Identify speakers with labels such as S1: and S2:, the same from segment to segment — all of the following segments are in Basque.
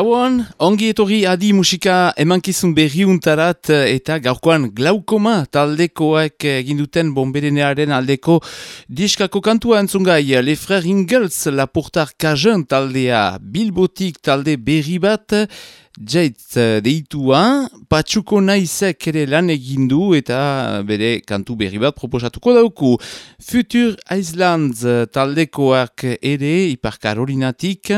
S1: Gauan, ongi etorri adi musika emankizun berriuntarat eta gaurkoan glaukoma taldekoak eginduten bomberenearen aldeko diskako kantua entzungai. Le Frère Ingels, La Portar Kajen taldea bilbotik talde berri bat Jaitz eh, deitua, patxuko naizek ere lan egindu eta bere kantu berri bat proposatuko dauku. Future Islands eh, taldekoak ere ipar karolinatik,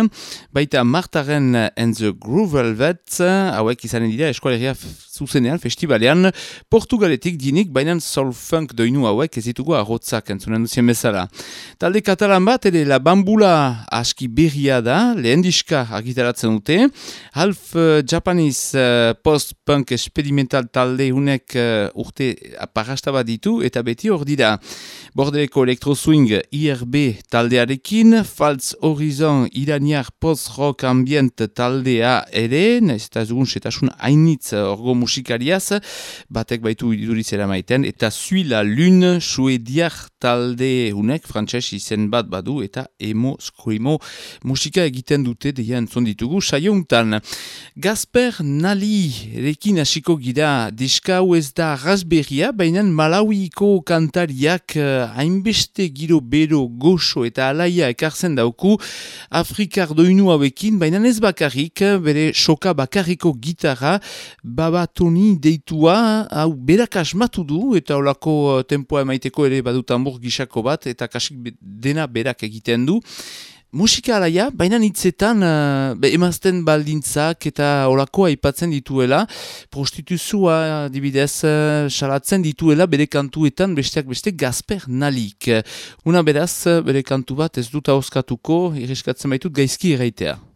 S1: baita Martaren and the Groove Velvet, hauek izanen dira eskualeria zuzenean, festivalean, portugaletik dinik, baina soul funk doinu hauek ez ditugu arrotzak entzunen duzien bezala. Talde katalan bat, ere la bambula aski berria da, lehen diska argitaratzen dute, half Japanese uh, post-punk experimental talde unek uh, urte aparrasta bat ditu eta beti hor dira. Bordeleko Electro Swing IRB taldearekin, Falz Horizon iraniar post-rock ambient taldea ere, ez eta zugun setasun hainitz orgo musikariaz, batek baitu idurizera maiten, eta Sui la Lune suediar talde unek, frantses izen bat badu, eta emo, screamo musika egiten dute deia entzon ditugu, saiontan. Gasper Nali rekin hasiko gira diska hau ez da rasberria, baina Malawiko kantariak uh, hainbeste giro bero goxo eta alaia ekartzen dauku Afrikar doinu hauekin, baina ez bakarrik, bere soka bakarriko gitarra babatoni deitua, hau berak asmatu du eta olako uh, tempoa emaiteko ere badut tambur gisako bat eta kasik dena berak egiten du. Musika alaia, baina hitzetan uh, emazten baldintzak eta olakoa aipatzen dituela, prostituzua dibidez uh, dituela bere kantuetan besteak beste gazper nalik. Una beraz, bere kantu bat ez dut hauskatuko, irriskatzen baitut gaizki erraitea.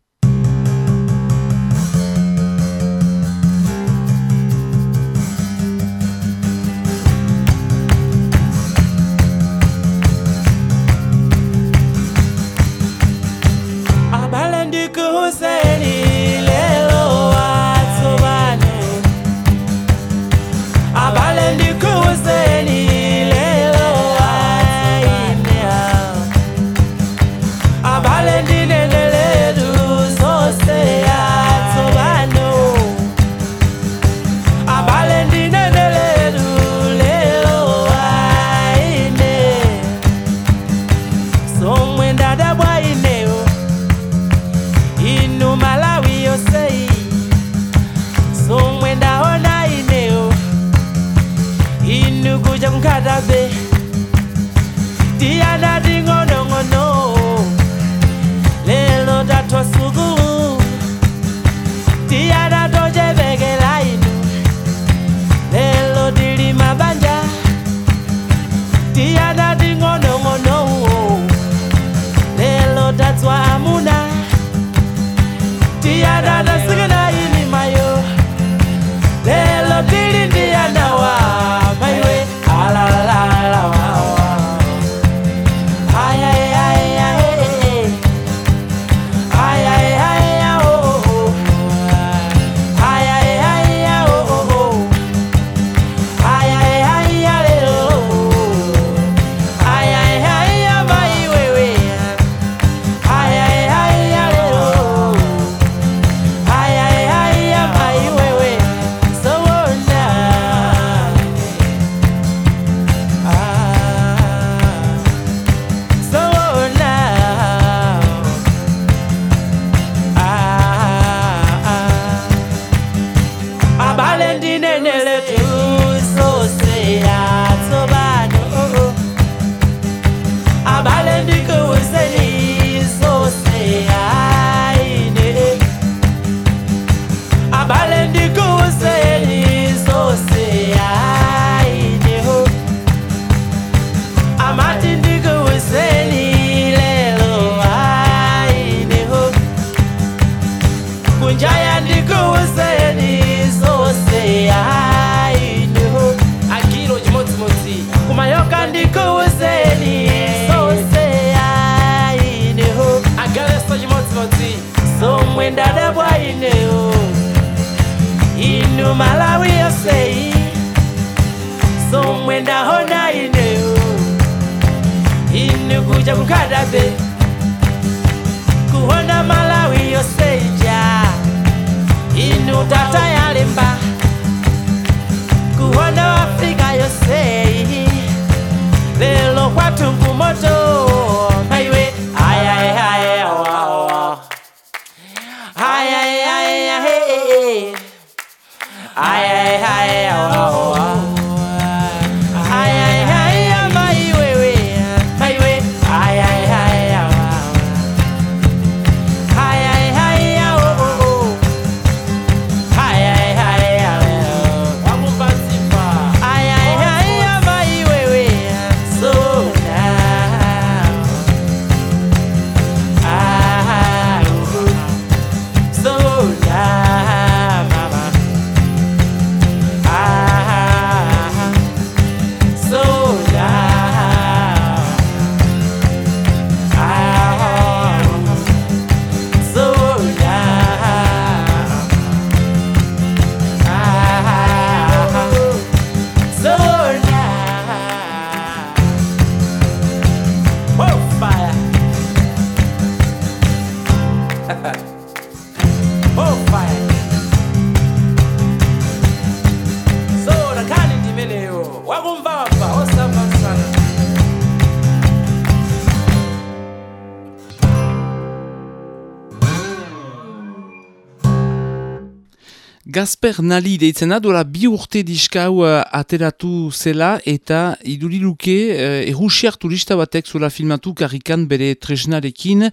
S1: Gasper Nali deitzen da, dola bi urte diskau uh, ateratu zela eta iduriluke uh, errusiak turista batek zuela filmatu karrikan bere tresnarekin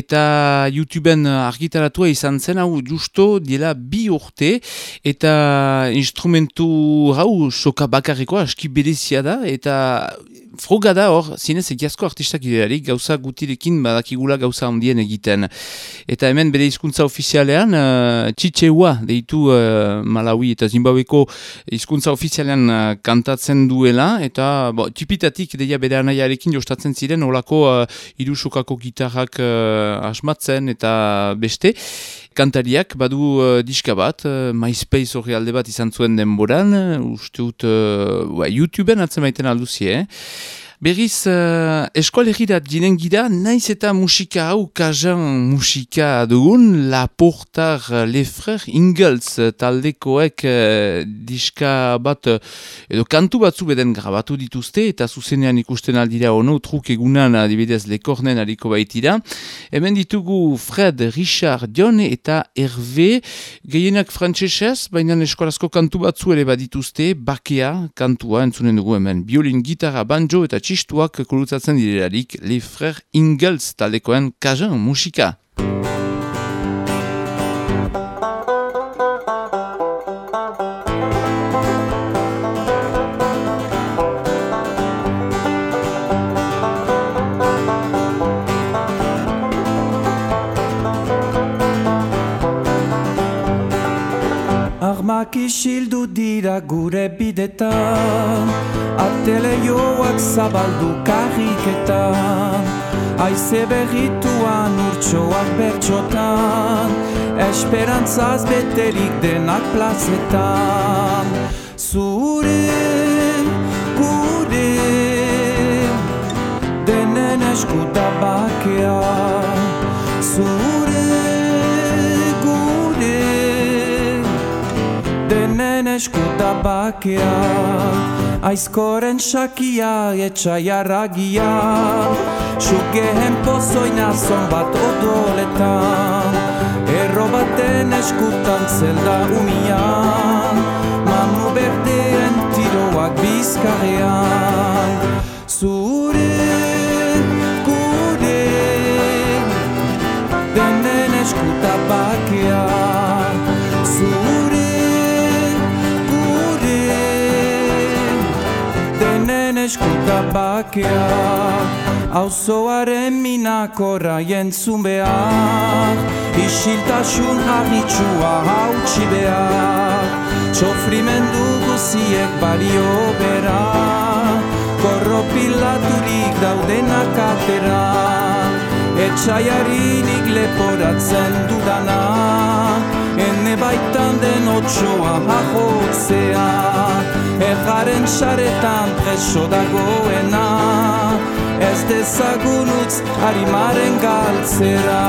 S1: eta YouTubeen argitaratua izan zen hau justo diela bi urte eta instrumentu hau soka bakarrikoa aski berezia da eta froga da hor, zinez egiazko artistak idearik gauza gutirekin badakigula gauza handien egiten. Eta hemen bere hizkuntza ofizialean, uh, txitxeua deitu uh, Malawi eta Zimbabweko hizkuntza ofizialean uh, kantatzen duela, eta bo, tipitatik deia bere anaiarekin jostatzen ziren, olako uh, irusokako gitarrak uh, asmatzen eta beste. Kantariak badu uh, diska bat, uh, MySpace hori alde bat izan zuen denboran, uste dut uh, ba, YouTubeen atzen maiten alduzie, eh? Berriz, uh, eskoalegirat ginen gira, naiz eta musika hau kazan musika dugun, La Portar Lefrer Ingels taldekoek uh, diska bat, edo kantu batzu beden grabatu dituzte, eta zuzenean ikusten aldira ono, truk egunan adibidez lekornen aliko baitira. Hemen ditugu Fred, Richard, John eta Hervé, gehienak frantzesez, baina eskolazko kantu batzu ere badituzte, bakea kantua entzunen dugu hemen, biolin, gitarra, banjo eta txistuak kurutzatzen direlarik Le Frère Ingels talekoen kajan musika.
S2: Armak isildu dira gure bidetan. Atele joak zabaldu karriketan. Aize berrituan urtsoak bertxotan Esperantzaz beterik denak plazetan. Zure, gure Denen eskuta bakea. Zure, Eskuta bakea Aizkoren sakia etxaia ragia Sugehen pozoina zon bat odoletan Erro baten eskutan zelda umian bakea Auzoaren minakorra jentzun behar. Isiltasun harritxua hautsi behar Txofrimendu guziek balio bera Korropilaturik daudenak atera Etxaiarinik leporatzen dudana. Ene baitan den otsoa jajotzea Erraren xaretan preso dagoena. Ez dezagun utz harimaren galtzera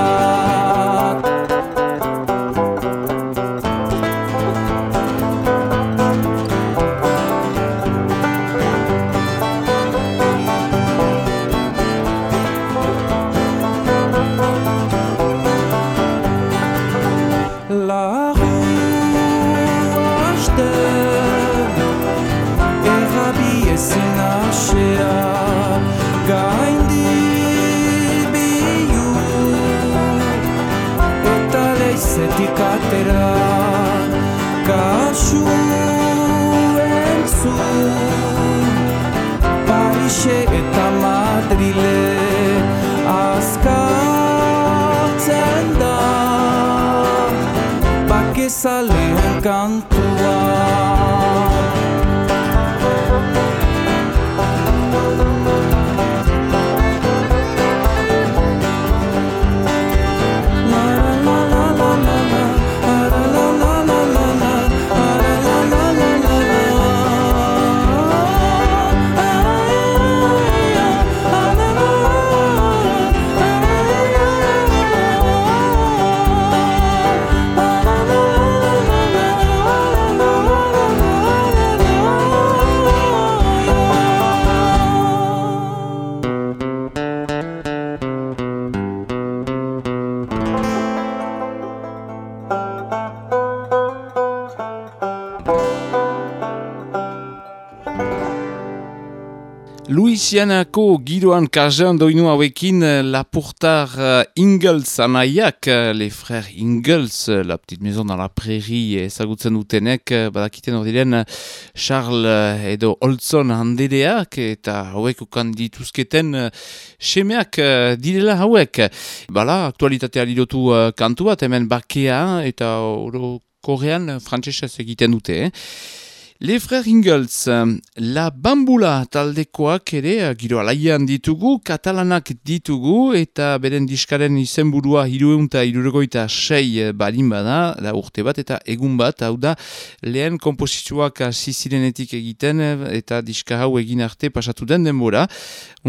S1: Louisianako giroan kajean doinu hauekin Lapurtar uh, Ingalls anaiak, uh, les frères Ingalls, uh, la petite maison dans la prairie ezagutzen dutenek, badakiten hor diren Charles edo Olson handedeak eta hauek ukan dituzketen semeak direla hauek. Bala, aktualitatea lidotu uh, kantu bat, hemen bakea eta oro korean frantzesez egiten dute, eh? Le Frères Ingalls, La Bambula taldekoak ere, giro alaian ditugu, katalanak ditugu, eta beren diskaren izenburua hirueunta hiruregoita sei balin bada, da urte bat eta egun bat, hau da, lehen kompositzuak zizirenetik egiten, eta diska hau egin arte pasatu den denbora.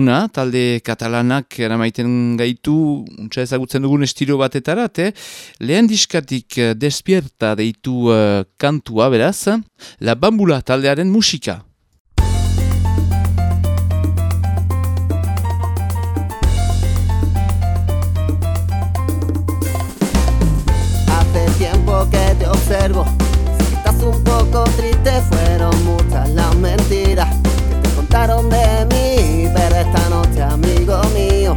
S1: Una, talde katalanak eramaiten gaitu, untsa ezagutzen dugun estilo batetara, te, lehen diskatik despierta deitu uh, kantua, beraz, La Bambula Bambula taldearen musika.
S3: Hace tiempo que te observo Si estás un poco triste Fueron muchas las mentiras Que te contaron de mí Pero esta noche, amigo mío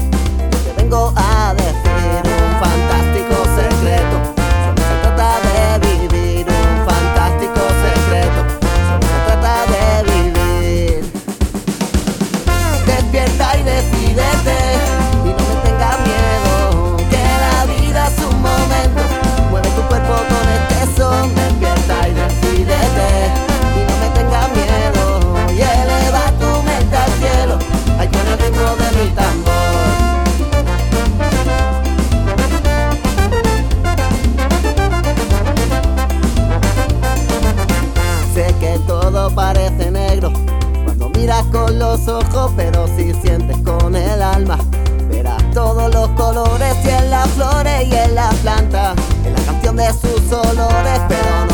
S3: Te vengo a decir si sientes con el alma. Verás todos los colores y en las flores y en las plantas, en
S1: la canción de sus olores, pero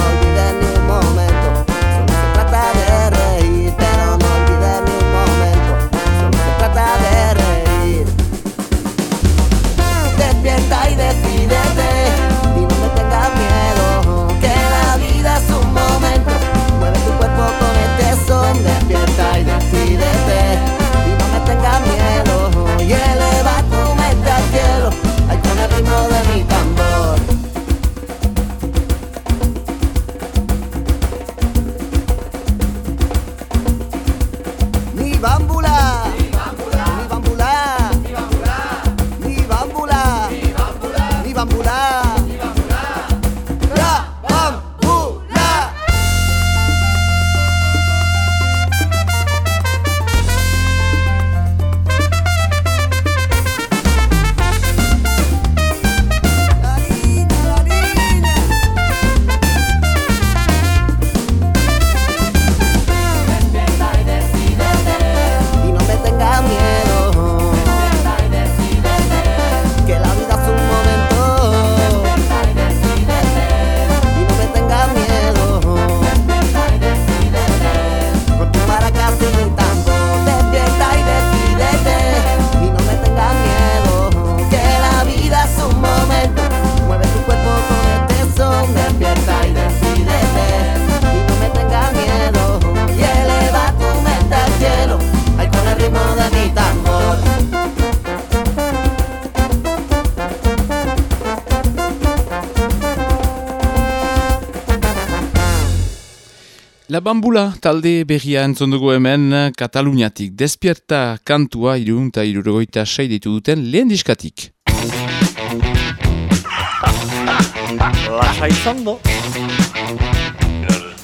S1: Bambula talde berria entzondugu hemen Kataluniatik. Despierta kantua irun eta irurogoita sei ditu duten lehen diskatik.
S4: Lasa izan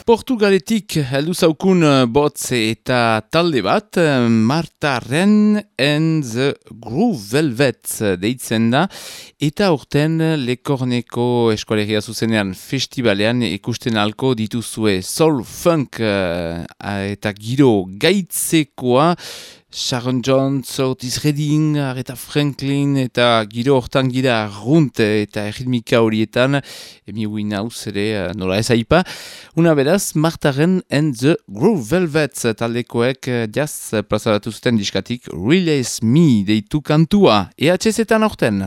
S1: Portugaletik heldu zaukun uh, botz eta talde bat, uh, Marta Ren and the Groove Velvet deitzen da, eta urten Lekorneko eskualegia zuzenean festivalean ikusten alko dituzue Soul Funk eta giro gaitzekoa, Sharon Jones, Otis Redding, Aretha Franklin eta giro hortan gira runt eta erritmika horietan emi Winehouse ere eh, nola ez aipa. Una beraz, Martaren and the Groove Velvets taldekoek eh, jaz plazaratu zuten diskatik Release Me deitu kantua. EHZ-etan horten.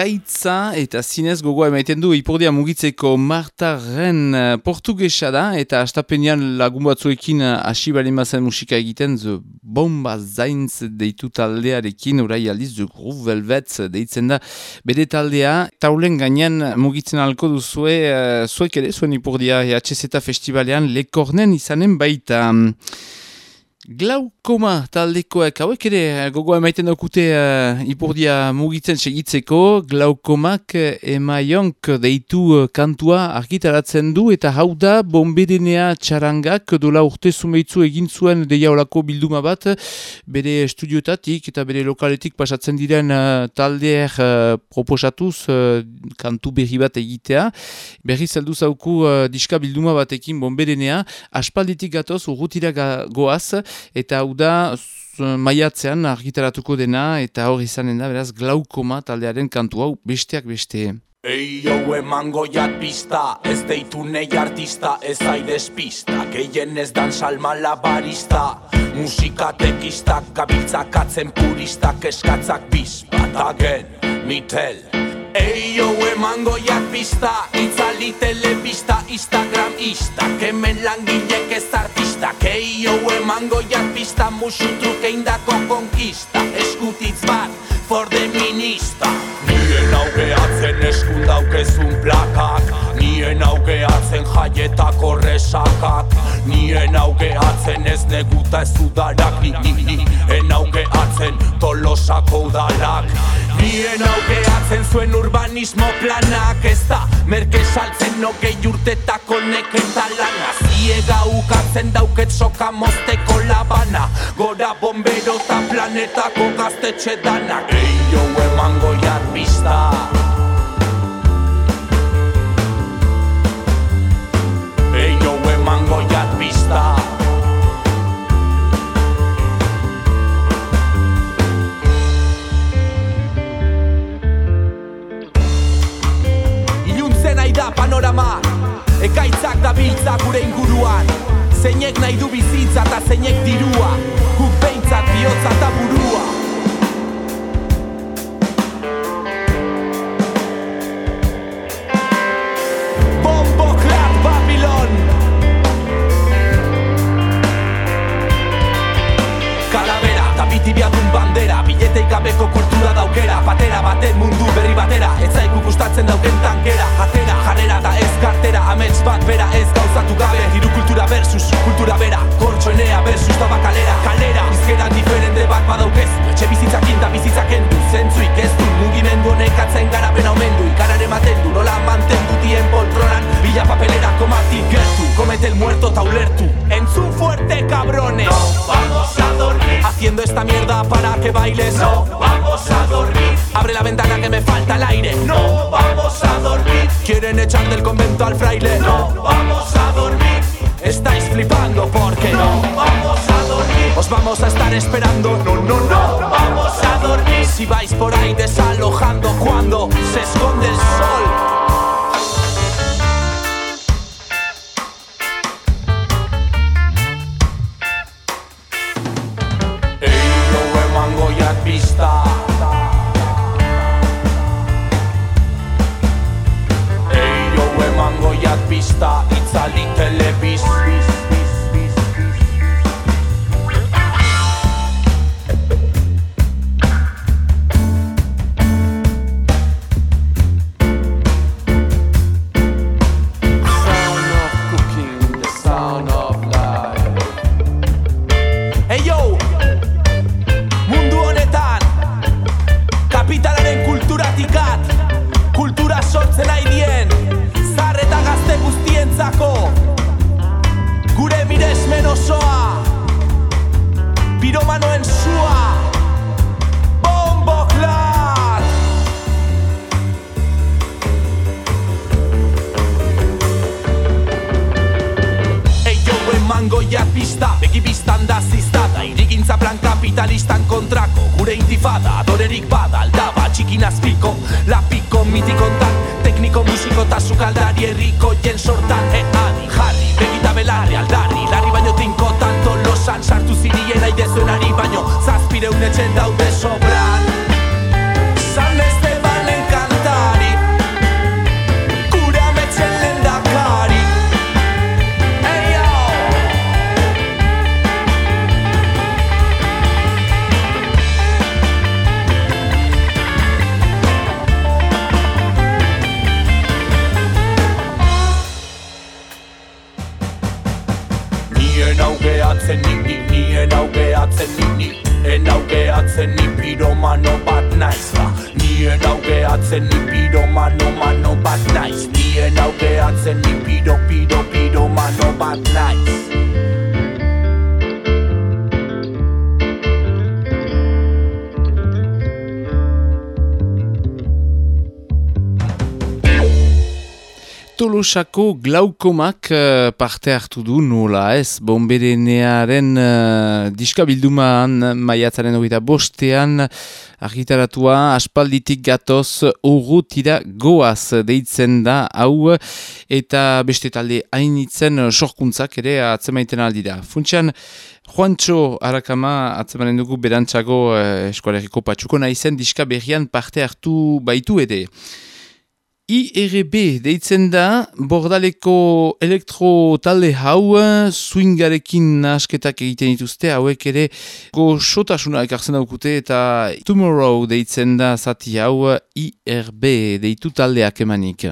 S1: Gaitza eta zinez gogoa emaiten du ipurdia mugitzeko martaren uh, portugesa da eta astapenean lagun batzuekin uh, hasi uh, mazen musika egiten the bomba zaintz deitu taldearekin orai aldiz the groove velvet deitzen da. Bere taldea taulen gainean mugitzen alko duzue uh, zuek ere zuen ipurdia EHZ festivalean lekornen izanen baita Glaukoma taldekoek hauek ere eh, gogoa emaiten daukute uh, ipurdia mugitzen segitzeko. Glaukomak emaionk deitu uh, kantua argitaratzen du eta hau da bombedenea txarangak dola urte zumeitzu egin zuen deia olako bilduma bat. Bere studiotatik eta bere lokaletik pasatzen diren uh, taldeer uh, proposatuz uh, kantu berri bat egitea. Berri zeldu zauku uh, diska bilduma batekin bombedenea aspalditik gatoz urrutira goaz eta hau da maiatzean argitaratuko dena eta hori izanen da beraz glaukoma taldearen kantu hau besteak beste.
S5: Ei hau emango jat pista, ez deitu nei artista, ez aidez pista, keien ez dan salma labarista, musika tekistak, gabiltzak atzen puristak, eskatzak biz, bat agen, mitel. Ei hau emango jat pista, itzali telebista, Instagram ista, kemen langilek ez artista, kei hau emango jat pista, musu truke indako konkista, eskutitz bat, for the minista. Nien augeatzen eskun daukezun plakak. Nien augeatzen jaietako resakak. Nien augeatzen ez neguta ez udarak Ni, ni, ni, en augeatzen tolosako udalak Nien augeatzen zuen urbanismo planak Ez da, merke saltzen no gehi urtetako neketa lana. Ziega ukatzen dauket soka mozteko labana Gora bombero eta planetako gaztetxe danak. Eio emango jarbista Eio emango jarbista Iluntzen nahi da panorama. Ekaitzak da biltza gure inguruan. Zeinek nahi du bizitza eta zeinek dirua. Guk behintzat bihotza eta burua Biletei gabeko kultura daukera Batera baten mundu berri batera. Ez zaiku gustatzen dauken tankera Atera, jarrera eta ez kartera. Amets bat bera ez gauzatu gabe. Hiru kultura versus kultura bera. Kortxoenea versus tabakalera Kalera, izkera diferente bat badaukezu Etxe bizitzakin da bizitzaken du Zentzuik ez du mugimendu honek atzen garapen aumendu. Ikarare maten du, nola mantendu dien poltronan. Bila papelera komati gertu Komete el muerto ta ulertu. Entzun fuerte cabrones. No vamos a dormir. Haciendo esta mierda para bailes No vamos a dormir. Abre la ventana que me falta el aire. No vamos a dormir. Quieren echar del convento al fraile. No vamos a dormir. Estáis flipando porque no vamos a dormir. Os vamos a estar esperando. No, no, no vamos a dormir. Si vais por ahí desalojando cuando se esconde el sol
S1: Tolosako glaukomak uh, parte hartu du nola ez, bomberenearen uh, diska maiatzaren hogeita bostean argitaratua aspalditik gatoz urrutira goaz deitzen da hau eta beste talde hainitzen sorkuntzak ere atzemaiten aldira. Funtsian, Juantxo Arakama atzemanen dugu berantzago uh, eskualeriko patxuko naizen diska berrian parte hartu baitu ere. IRB deitzen da, bordaleko elektro talde hau, swingarekin nasketak egiten dituzte, hauek ere goxotasuna ekartzen daukute eta tomorrow deitzen da zati hau IRB deitu taldeak emanik.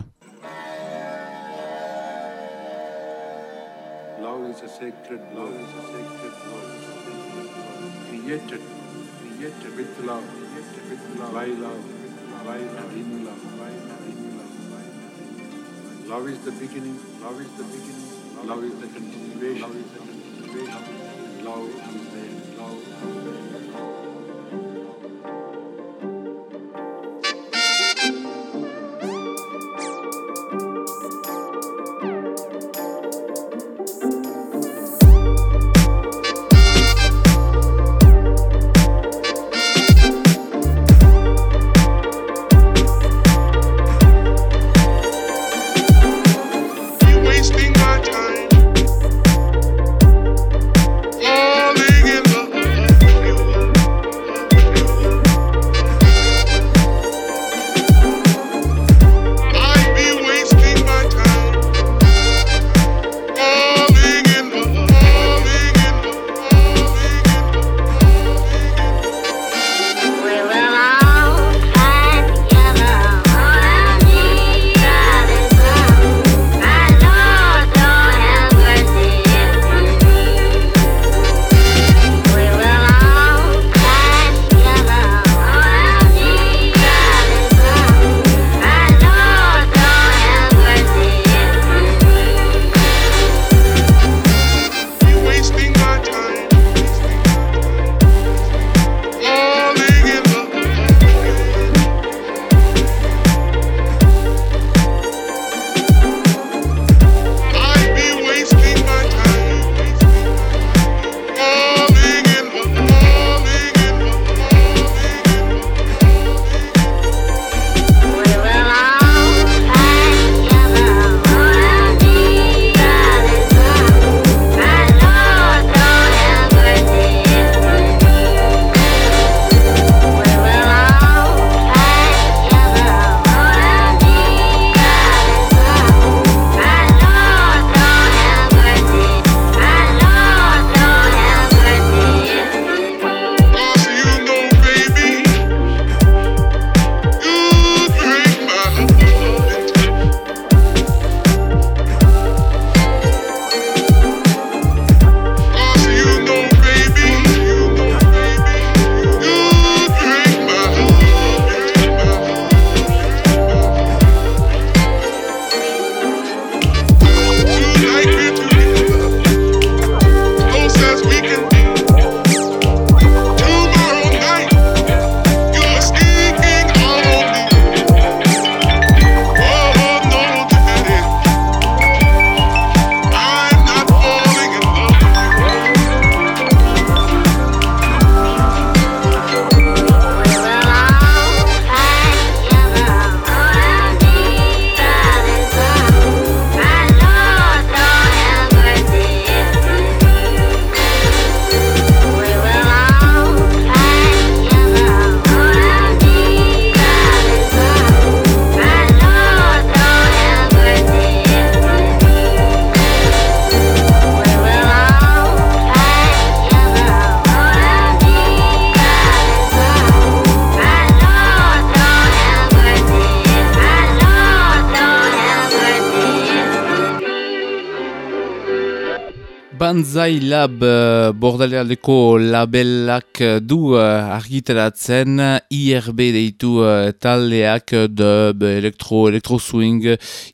S6: bordalealdeko labelak eh, du eh, uh, argiteratzen IRB deitu eh, taldeak dub, elektro, elektro swing,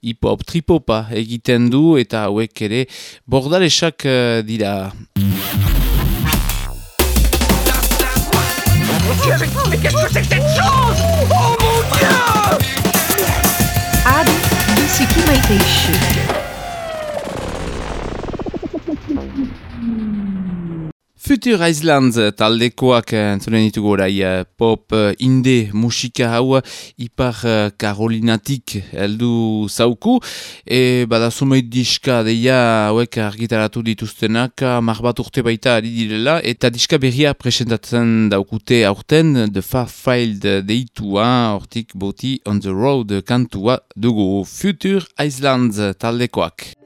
S6: hip-hop, tripopa egiten du eta hauek ere bordalesak uh, dira.
S5: Mais qu'est-ce que c'est que cette chose
S6: Future Islands eh, taldekoak eh, entzunen ditugu orai eh, pop inde musika hau ipar Karolinatik heldu zauku. E, bada sumeit diska deia hauek argitaratu dituztenak mar bat urte baita ari direla eta diska berria presentatzen daukute aurten The Far Filed deitua hortik boti on the road kantua dugu. Future Islands taldekoak.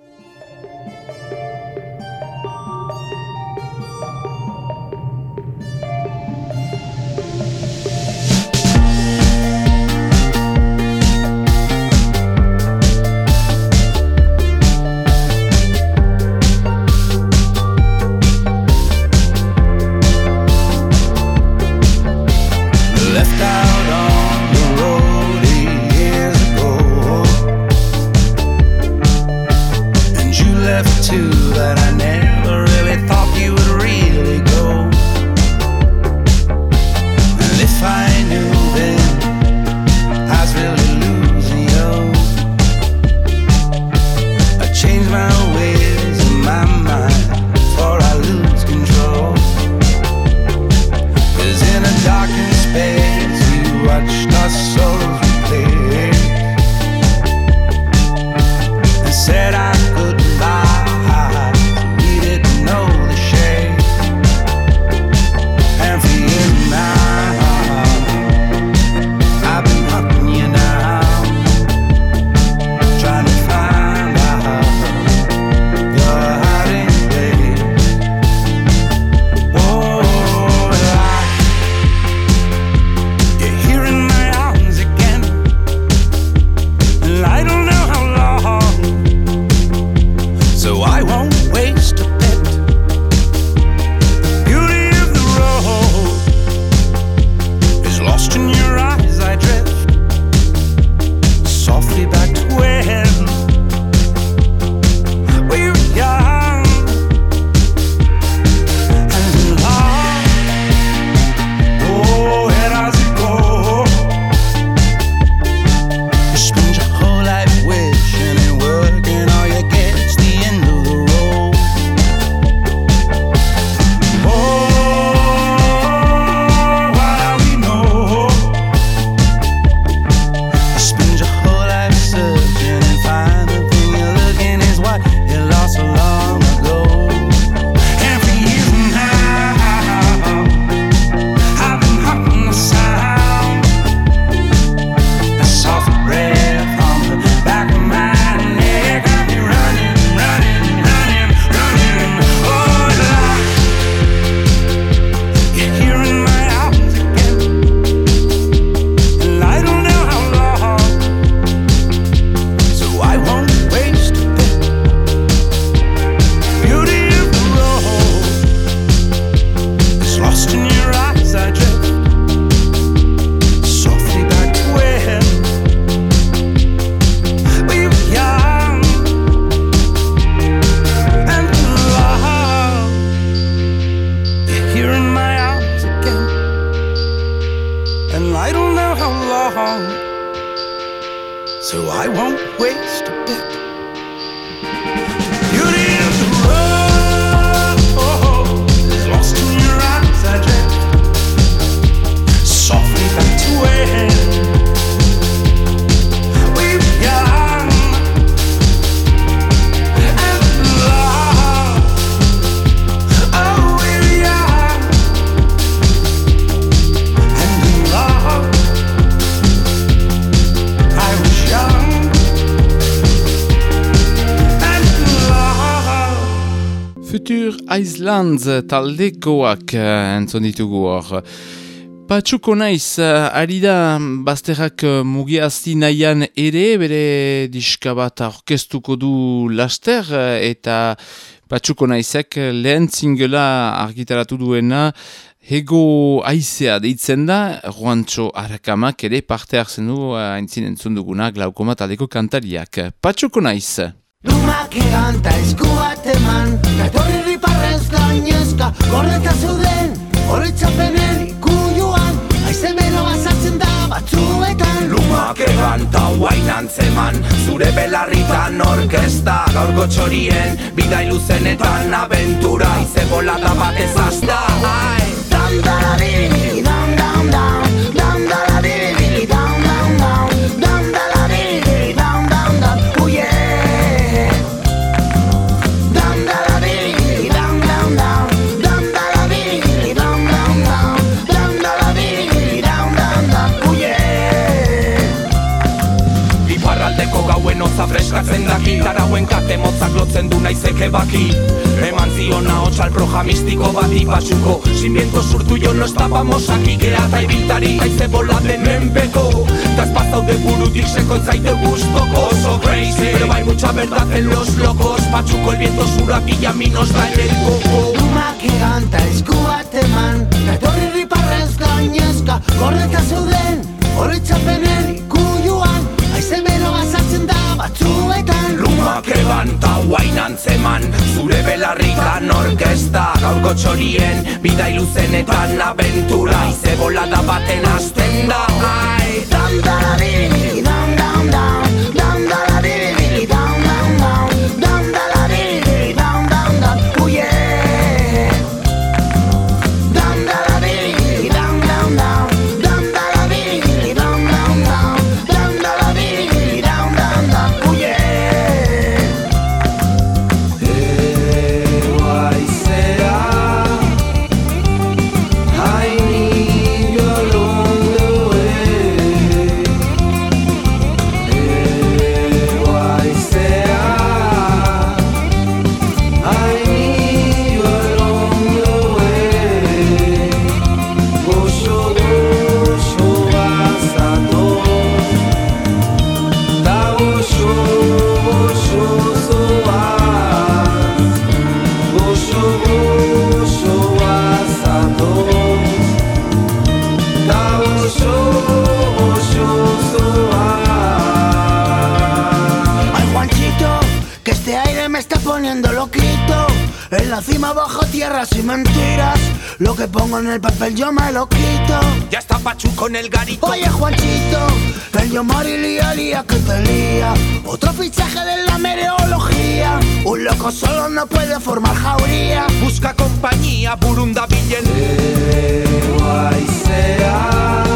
S1: I don't know how long. So I won't waste a bit.
S6: Islands taldekoak eh, entzon ditugu hor.
S1: Patxuko naiz, eh, ari da bazterrak eh, mugiazti nahian ere, bere diska bat aurkeztuko du laster, eta patxuko naizek lehen zingela argitaratu duena, Hego aizea deitzen da, Juancho Arakamak ere parte hartzen du, haintzin entzun duguna, glaukoma taldeko kantariak. Patxuko naiz!
S3: Lumak eganta esku bat eman, etorri riparrez gainezka, gordeta zeuden, horitzapenen ikuioan, aize meno bazatzen da batzuetan.
S5: Lumak egan ta guain antzeman Zure belarritan orkesta Gaurko txorien Bidai luzenetan aventura Ize bolada bat ez hasta Ai!
S3: Dam
S5: freskatzen daki Tarauen kate motzak lotzen du naizeke baki. Eman zion ahots al proja mistiko bati pasuko Sin viento surtu yo no estábamos aquí Gera eta ibiltari haize boladen menpeko Ta ez pasaude burutik seko zaite gustoko Oso crazy, pero hay mucha verdad en los locos. Pachuko el viento sura y a mí nos da en el coco.
S3: Lumak eganta esku bat eman, etorri riparrez gainezka, gordeta zeuden, horitzapenen ikuioan, batzuetan.
S5: Lumak egan ta guain antzeman Zure belarritan orkesta Gaurko txorien Bidai luzenetan aventura Ize bolada baten hasten da Ai!
S3: Dam Lo que pongo en el papel yo me lo quito.
S5: Ya está Pachu con el garito.
S3: Oye Juanchito, el Yomar y lía lía que te lía. Otro fichaje de la meteorología. Un loco solo no puede formar jauría.
S5: Busca compañía, Burunda Villen Lumak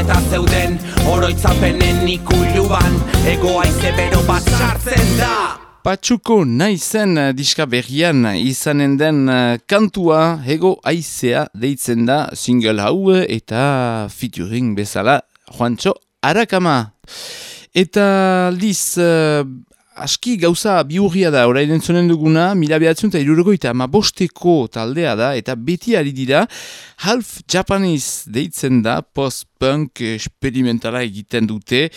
S5: Gordeta zeuden oroitzapenen ikuluban Ego aize bero bat sartzen da
S1: Patsuko naizen uh, diska berrian izanen den uh, kantua hego aizea deitzen da single hau eta featuring bezala Juancho Arakama. Eta aldiz, uh, aski gauza biurria da, orain entzonen duguna, mila behatzen eta irurogoita ama bosteko taldea da, eta beti ari dira, half Japanese deitzen da, post-punk experimentala egiten dute,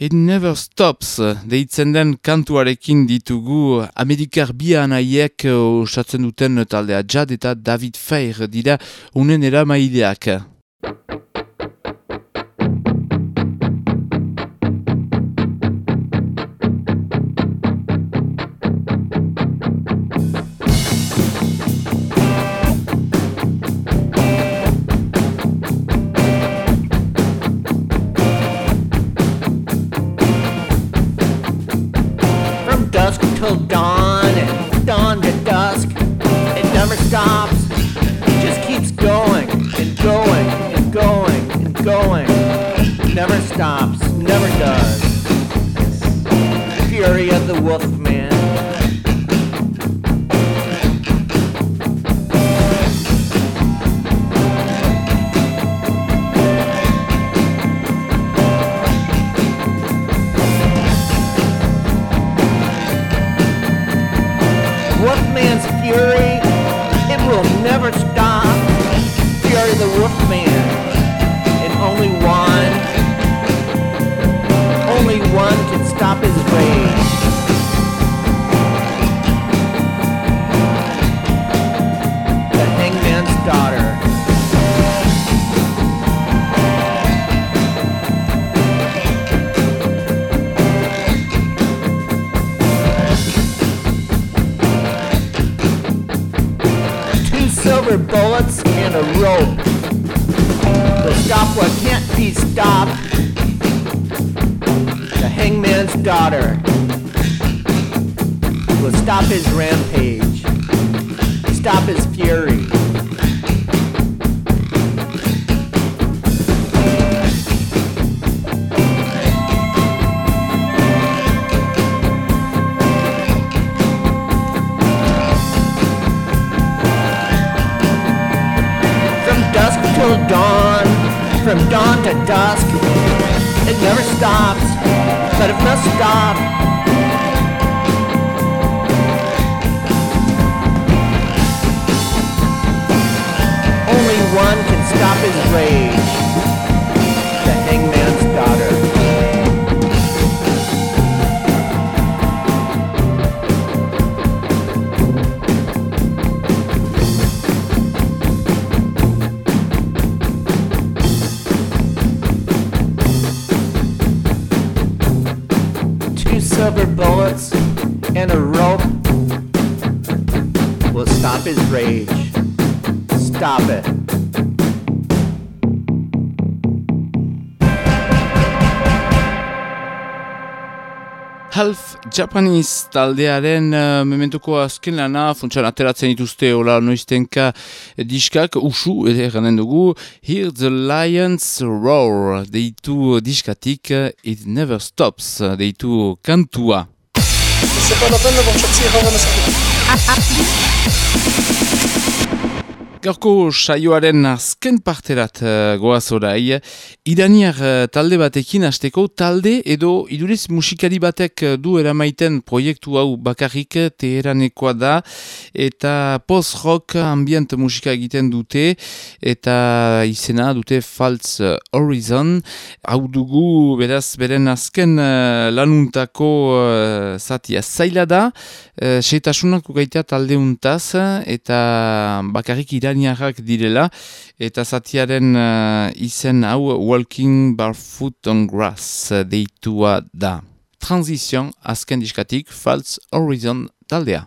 S1: It Never Stops deitzen den kantuarekin ditugu Amerikar bia anaiek osatzen duten taldea Jad eta David Fair dira unen eramaileak.
S7: From dawn to dusk, it never stops, but it must stop. Only one can stop his rage, silver bullets and a rope will stop his rage. Stop it.
S1: Half Japanese taldearen uh, mementuko azken lana funtsan ateratzen dituzte hola noiztenka diskak usu ere ganen dugu Hear the Lions Roar deitu diskatik uh, It Never Stops deitu kantua.
S8: C'est pas la peine d'avoir cherché avant la
S1: Gaurko saioaren azken parterat uh, goaz orai, iraniar uh, talde batekin hasteko talde edo iduriz musikari batek uh, du eramaiten proiektu hau bakarrik teheranekoa da. Eta post-rock ambient musika egiten dute eta izena dute False Horizon. Hau dugu beraz beren azken uh, lanuntako uh, zatia. Zaila da uh, seitasunak ugaitea talde untaz eta bakarrik iraniarrak direla eta zatiaren uh, izen hau Walking Barefoot on Grass uh, deitua da. Transition azken diskatik False Horizon taldea.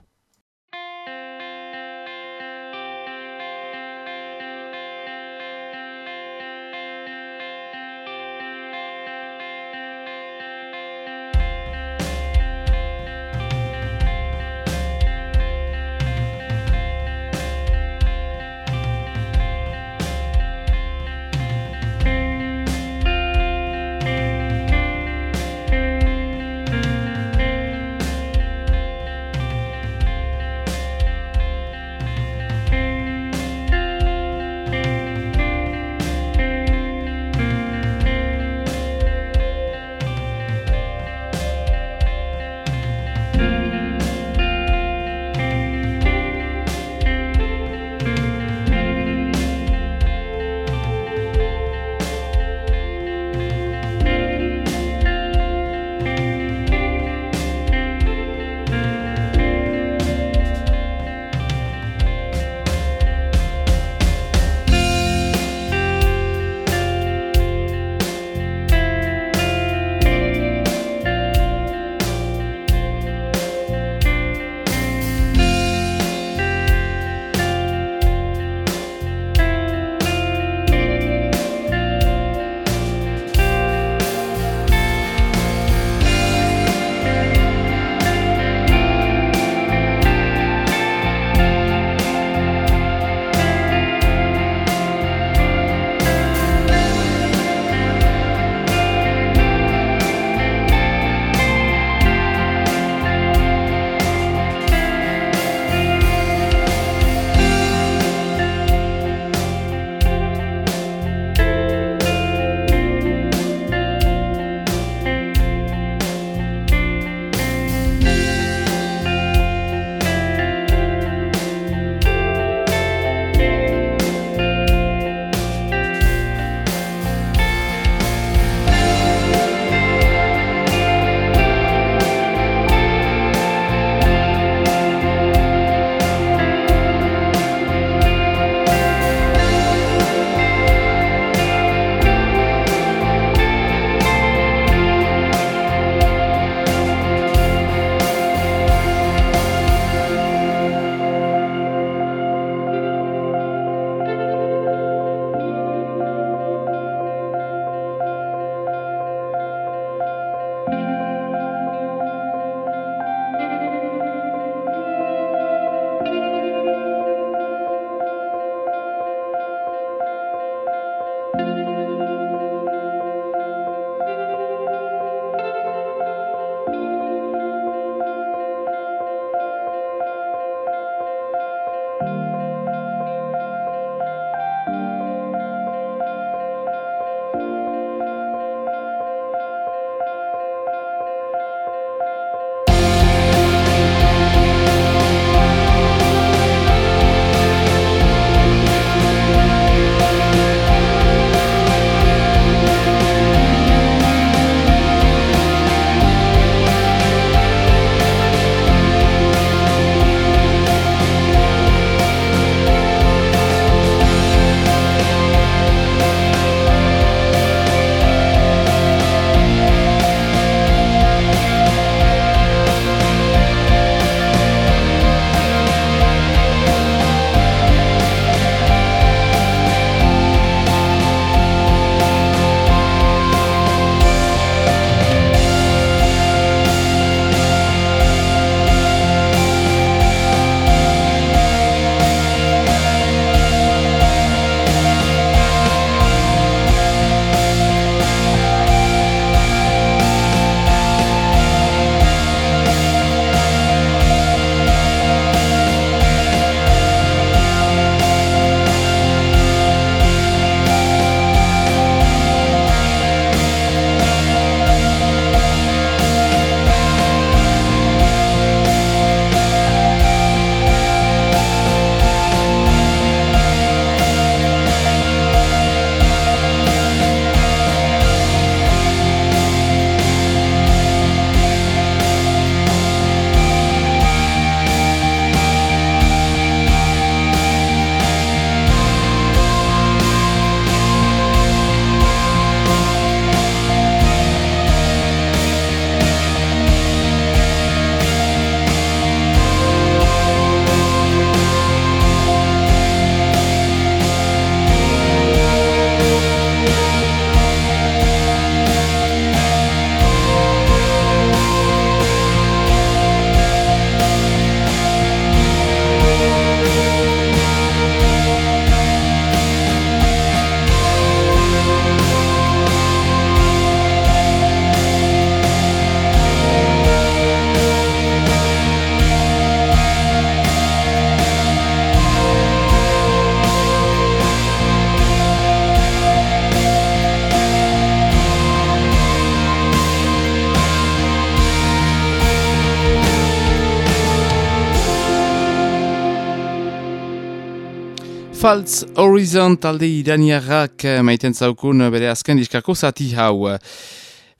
S1: False Horizon talde iraniarrak eh, maiten zaukun bere azken diskako zati hau.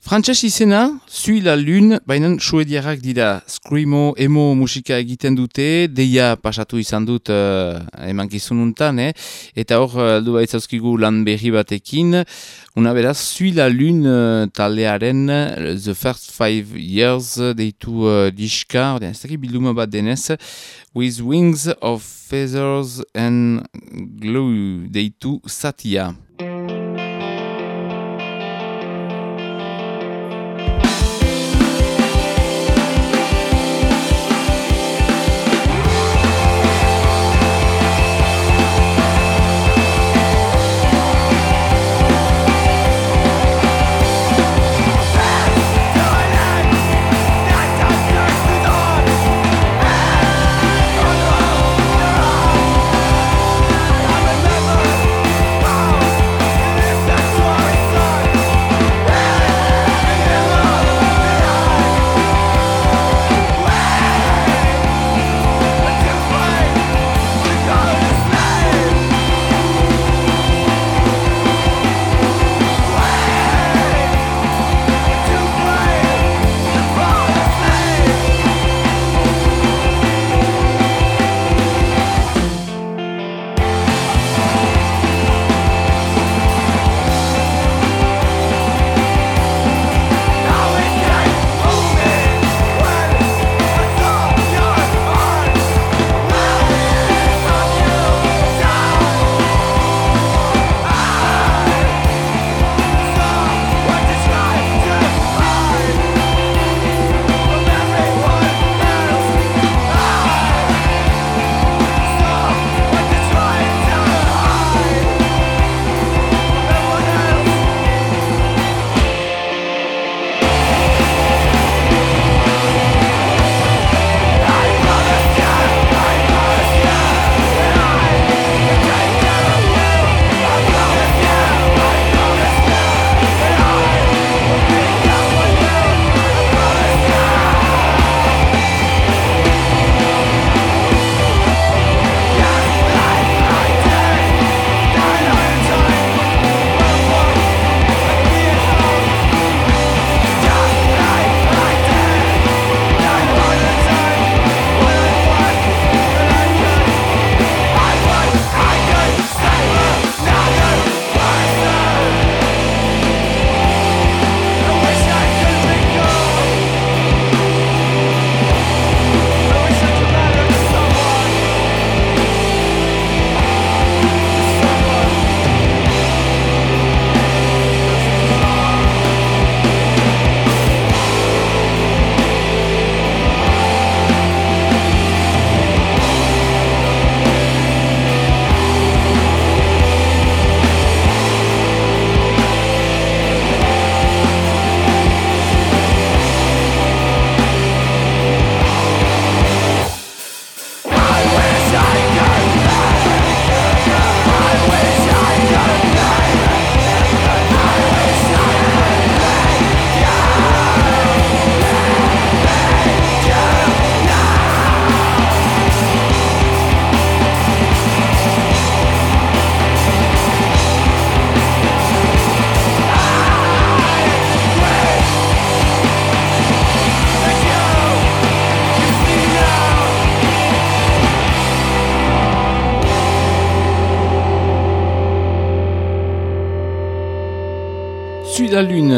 S1: Frantses izena, Sui la Lune, baina suediarrak dira. Screamo, emo musika egiten dute, deia pasatu izan dut uh, eman gizununtan, eh? eta hor, aldu baitzauzkigu lan berri batekin. Una beraz, Sui la Lune uh, taldearen The First Five Years deitu uh, diska, ez dakit bilduma bat denez, With Wings of Feathers and Glue deitu Satia.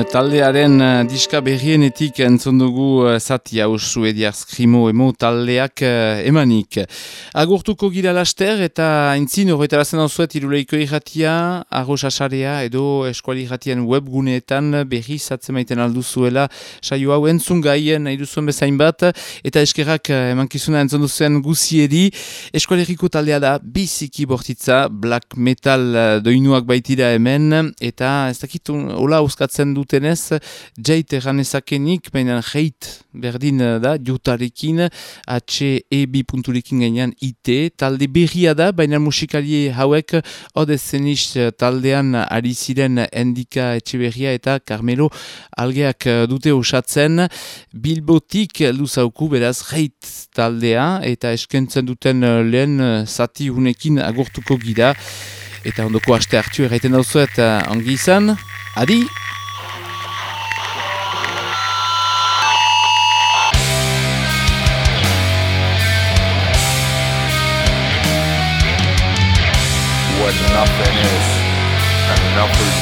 S1: Taldearen uh, diska berrienetik entzun dugu uh, zati hau suediar skrimo emo taldeak uh, emanik. Agurtuko gira laster eta entzin horretarazen hau zuet iruleiko irratia, arroz asarea edo eskuali irratien webguneetan berri zatzen maiten alduzuela saio hau entzun gaien nahi duzuen bezain bat eta eskerrak uh, emankizuna entzun duzuen guziedi eskuali erriko taldea da biziki bortitza black metal uh, doinuak baitira hemen eta ez dakit hola bozkatzen dutenez, jait erranezakenik, baina jait berdin da, jutarekin, H-E-B punturekin gainean IT, talde berria da, baina musikali hauek Ode Zeniz taldean ari ziren Endika Etxeberria eta Carmelo Algeak dute osatzen, Bilbotik luzauku beraz jait taldea eta eskentzen duten lehen zati hunekin agurtuko gira. Eta ondoko aste hartu erraiten dauzuet ongi izan, adi!
S9: And